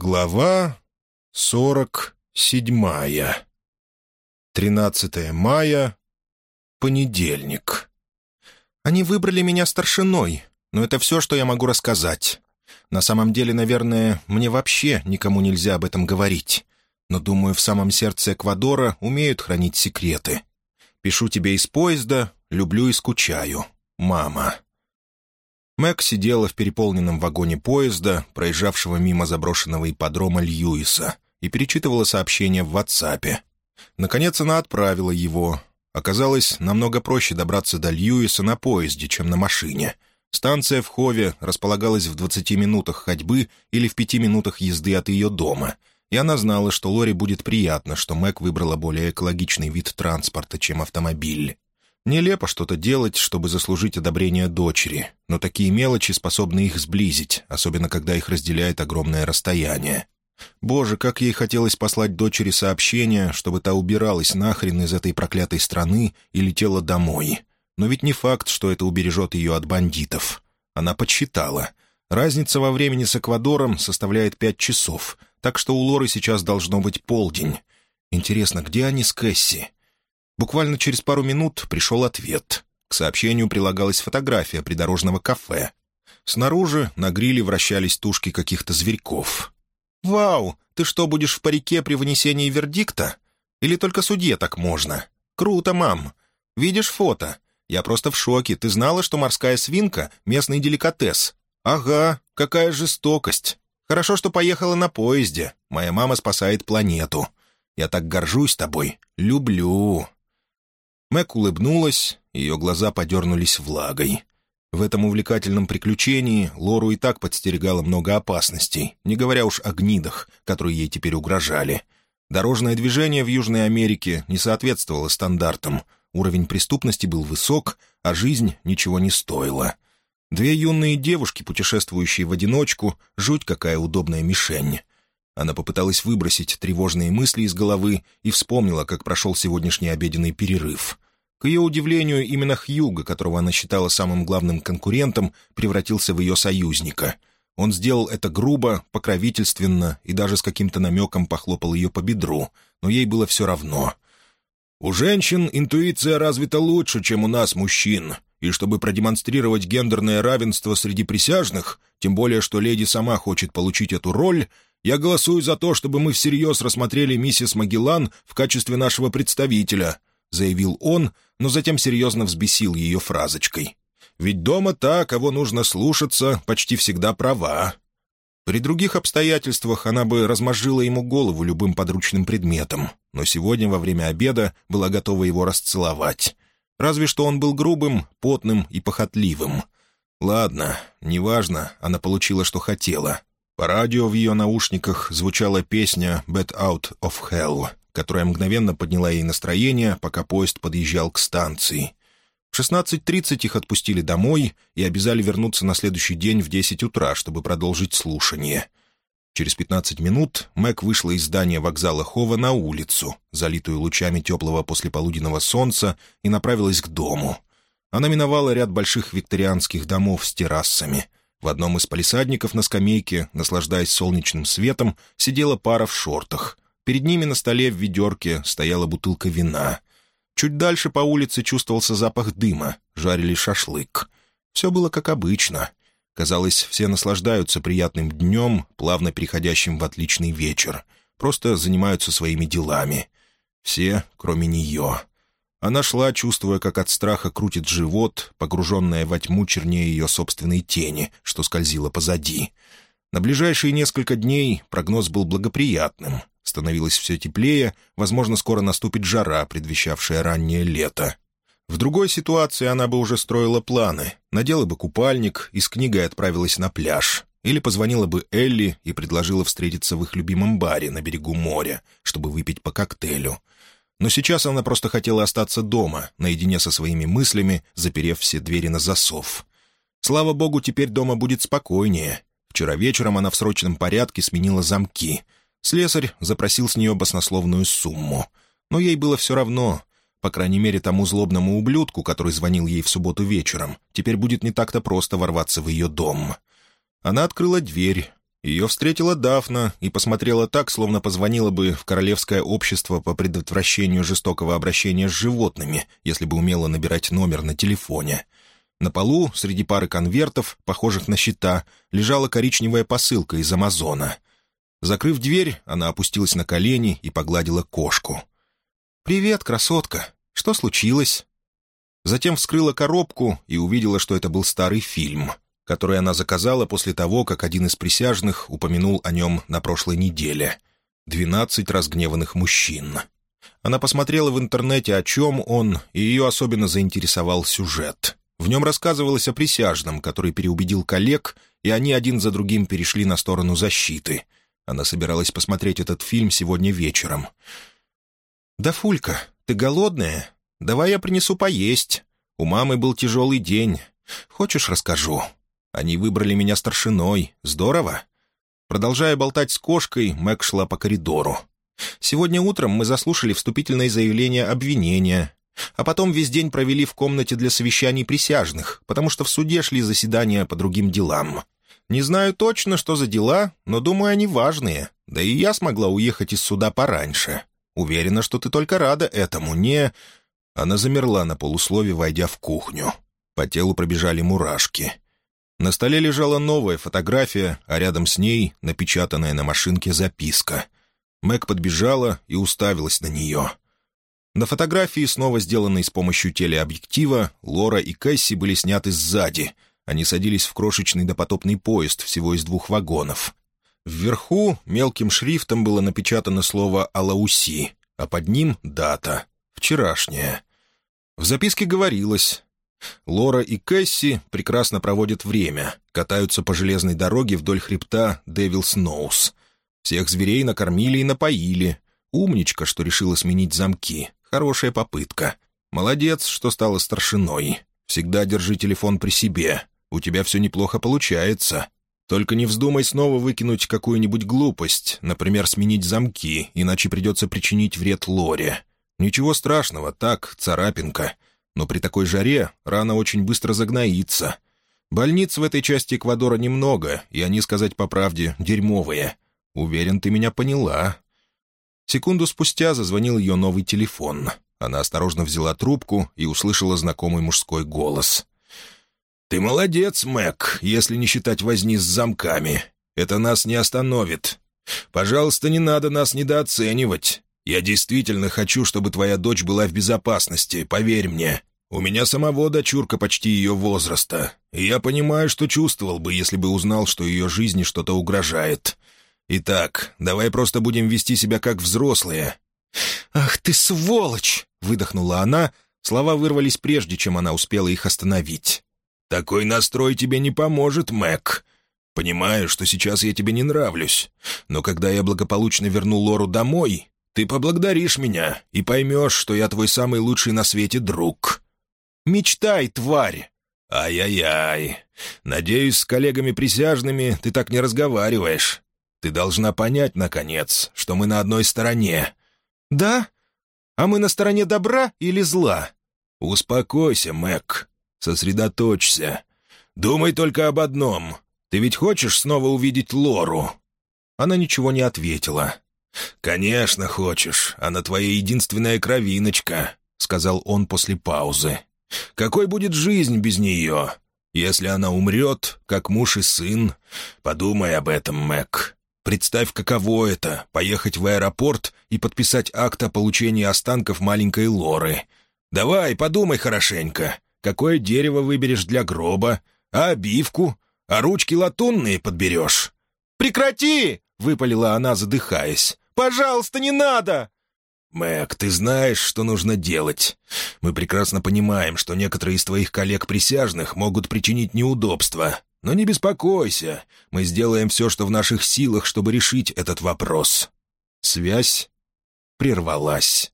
Глава сорок седьмая. Тринадцатое мая. Понедельник. Они выбрали меня старшиной, но это все, что я могу рассказать. На самом деле, наверное, мне вообще никому нельзя об этом говорить. Но, думаю, в самом сердце Эквадора умеют хранить секреты. Пишу тебе из поезда, люблю и скучаю. Мама. Мэг сидела в переполненном вагоне поезда, проезжавшего мимо заброшенного ипподрома Льюиса, и перечитывала сообщение в WhatsApp. Наконец она отправила его. Оказалось, намного проще добраться до Льюиса на поезде, чем на машине. Станция в Хове располагалась в 20 минутах ходьбы или в 5 минутах езды от ее дома, и она знала, что Лори будет приятно, что Мэг выбрала более экологичный вид транспорта, чем автомобиль. Нелепо что-то делать, чтобы заслужить одобрение дочери, но такие мелочи способны их сблизить, особенно когда их разделяет огромное расстояние. Боже, как ей хотелось послать дочери сообщение, чтобы та убиралась нахрен из этой проклятой страны и летела домой. Но ведь не факт, что это убережет ее от бандитов. Она подсчитала. Разница во времени с Эквадором составляет пять часов, так что у Лоры сейчас должно быть полдень. Интересно, где они с Кэсси? Буквально через пару минут пришел ответ. К сообщению прилагалась фотография придорожного кафе. Снаружи на гриле вращались тушки каких-то зверьков. «Вау! Ты что, будешь в парике при вынесении вердикта? Или только судье так можно? Круто, мам! Видишь фото? Я просто в шоке. Ты знала, что морская свинка — местный деликатес? Ага, какая жестокость! Хорошо, что поехала на поезде. Моя мама спасает планету. Я так горжусь тобой. Люблю!» Мэг улыбнулась, ее глаза подернулись влагой. В этом увлекательном приключении Лору и так подстерегало много опасностей, не говоря уж о гнидах, которые ей теперь угрожали. Дорожное движение в Южной Америке не соответствовало стандартам, уровень преступности был высок, а жизнь ничего не стоила. Две юные девушки, путешествующие в одиночку, жуть какая удобная мишень. Она попыталась выбросить тревожные мысли из головы и вспомнила, как прошел сегодняшний обеденный перерыв. К ее удивлению, именно Хьюга, которого она считала самым главным конкурентом, превратился в ее союзника. Он сделал это грубо, покровительственно и даже с каким-то намеком похлопал ее по бедру, но ей было все равно. «У женщин интуиция развита лучше, чем у нас, мужчин», и чтобы продемонстрировать гендерное равенство среди присяжных, тем более что леди сама хочет получить эту роль, я голосую за то, чтобы мы всерьез рассмотрели миссис Магеллан в качестве нашего представителя», — заявил он, но затем серьезно взбесил ее фразочкой. «Ведь дома та, кого нужно слушаться, почти всегда права». При других обстоятельствах она бы размозжила ему голову любым подручным предметом, но сегодня во время обеда была готова его расцеловать. Разве что он был грубым, потным и похотливым. Ладно, неважно, она получила, что хотела. По радио в ее наушниках звучала песня «Bad Out of Hell», которая мгновенно подняла ей настроение, пока поезд подъезжал к станции. В 16.30 их отпустили домой и обязали вернуться на следующий день в 10 утра, чтобы продолжить слушание. Через 15 минут Мэг вышла из здания вокзала Хова на улицу, залитую лучами теплого послеполуденного солнца, и направилась к дому. Она миновала ряд больших викторианских домов с террасами — в одном из палисадников на скамейке, наслаждаясь солнечным светом, сидела пара в шортах. Перед ними на столе в ведерке стояла бутылка вина. Чуть дальше по улице чувствовался запах дыма, жарили шашлык. Все было как обычно. Казалось, все наслаждаются приятным днем, плавно переходящим в отличный вечер. Просто занимаются своими делами. Все, кроме нее. Она шла, чувствуя, как от страха крутит живот, погруженная во тьму чернее ее собственной тени, что скользила позади. На ближайшие несколько дней прогноз был благоприятным. Становилось все теплее, возможно, скоро наступит жара, предвещавшая раннее лето. В другой ситуации она бы уже строила планы, надела бы купальник и с книгой отправилась на пляж. Или позвонила бы Элли и предложила встретиться в их любимом баре на берегу моря, чтобы выпить по коктейлю — но сейчас она просто хотела остаться дома, наедине со своими мыслями, заперев все двери на засов. Слава богу, теперь дома будет спокойнее. Вчера вечером она в срочном порядке сменила замки. Слесарь запросил с нее баснословную сумму. Но ей было все равно. По крайней мере, тому злобному ублюдку, который звонил ей в субботу вечером, теперь будет не так-то просто ворваться в ее дом. Она открыла дверь. Ее встретила Дафна и посмотрела так, словно позвонила бы в Королевское общество по предотвращению жестокого обращения с животными, если бы умела набирать номер на телефоне. На полу, среди пары конвертов, похожих на счета, лежала коричневая посылка из Амазона. Закрыв дверь, она опустилась на колени и погладила кошку. «Привет, красотка! Что случилось?» Затем вскрыла коробку и увидела, что это был старый фильм — который она заказала после того, как один из присяжных упомянул о нем на прошлой неделе. «Двенадцать разгневанных мужчин». Она посмотрела в интернете, о чем он, и ее особенно заинтересовал сюжет. В нем рассказывалось о присяжном, который переубедил коллег, и они один за другим перешли на сторону защиты. Она собиралась посмотреть этот фильм сегодня вечером. «Да, Фулька, ты голодная? Давай я принесу поесть. У мамы был тяжелый день. Хочешь, расскажу?» Они выбрали меня старшиной. Здорово?» Продолжая болтать с кошкой, Мэг шла по коридору. «Сегодня утром мы заслушали вступительное заявление обвинения, а потом весь день провели в комнате для совещаний присяжных, потому что в суде шли заседания по другим делам. Не знаю точно, что за дела, но думаю, они важные. Да и я смогла уехать из суда пораньше. Уверена, что ты только рада этому, не...» Она замерла на полуслове, войдя в кухню. По телу пробежали мурашки. На столе лежала новая фотография, а рядом с ней напечатанная на машинке записка. Мэг подбежала и уставилась на нее. На фотографии, снова сделанной с помощью телеобъектива, Лора и Кэсси были сняты сзади. Они садились в крошечный допотопный поезд всего из двух вагонов. Вверху мелким шрифтом было напечатано слово «Алауси», а под ним — дата — вчерашняя. В записке говорилось Лора и Кэсси прекрасно проводят время, катаются по железной дороге вдоль хребта Девил Сноус. Всех зверей накормили и напоили. Умничка, что решила сменить замки. Хорошая попытка. Молодец, что стала старшиной. Всегда держи телефон при себе. У тебя все неплохо получается. Только не вздумай снова выкинуть какую-нибудь глупость, например, сменить замки, иначе придется причинить вред Лоре. Ничего страшного, так, царапинка — но при такой жаре рана очень быстро загноится. Больниц в этой части Эквадора немного, и они, сказать по правде, дерьмовые. Уверен, ты меня поняла». Секунду спустя зазвонил ее новый телефон. Она осторожно взяла трубку и услышала знакомый мужской голос. «Ты молодец, Мэг, если не считать возни с замками. Это нас не остановит. Пожалуйста, не надо нас недооценивать. Я действительно хочу, чтобы твоя дочь была в безопасности, поверь мне. У меня самого дочурка почти ее возраста, и я понимаю, что чувствовал бы, если бы узнал, что ее жизни что-то угрожает. Итак, давай просто будем вести себя как взрослые». «Ах ты сволочь!» — выдохнула она. Слова вырвались прежде, чем она успела их остановить. «Такой настрой тебе не поможет, Мэг. Понимаю, что сейчас я тебе не нравлюсь, но когда я благополучно верну Лору домой, ты поблагодаришь меня и поймешь, что я твой самый лучший на свете друг». Мечтай, тварь!» «Ай-яй-яй! Надеюсь, с коллегами-присяжными ты так не разговариваешь. Ты должна понять, наконец, что мы на одной стороне». «Да? А мы на стороне добра или зла?» «Успокойся, Мэг. Сосредоточься. Думай только об одном. Ты ведь хочешь снова увидеть Лору?» Она ничего не ответила. «Конечно хочешь. Она твоя единственная кровиночка», — сказал он после паузы. Какой будет жизнь без нее? Если она умрет, как муж и сын, подумай об этом, Мэг. Представь, каково это — поехать в аэропорт и подписать акт о получении останков маленькой Лоры. Давай, подумай хорошенько. Какое дерево выберешь для гроба? А обивку? А ручки латунные подберешь?» «Прекрати!» — выпалила она, задыхаясь. «Пожалуйста, не надо!» «Мэг, ты знаешь, что нужно делать. Мы прекрасно понимаем, что некоторые из твоих коллег-присяжных могут причинить неудобства. Но не беспокойся, мы сделаем все, что в наших силах, чтобы решить этот вопрос». Связь прервалась.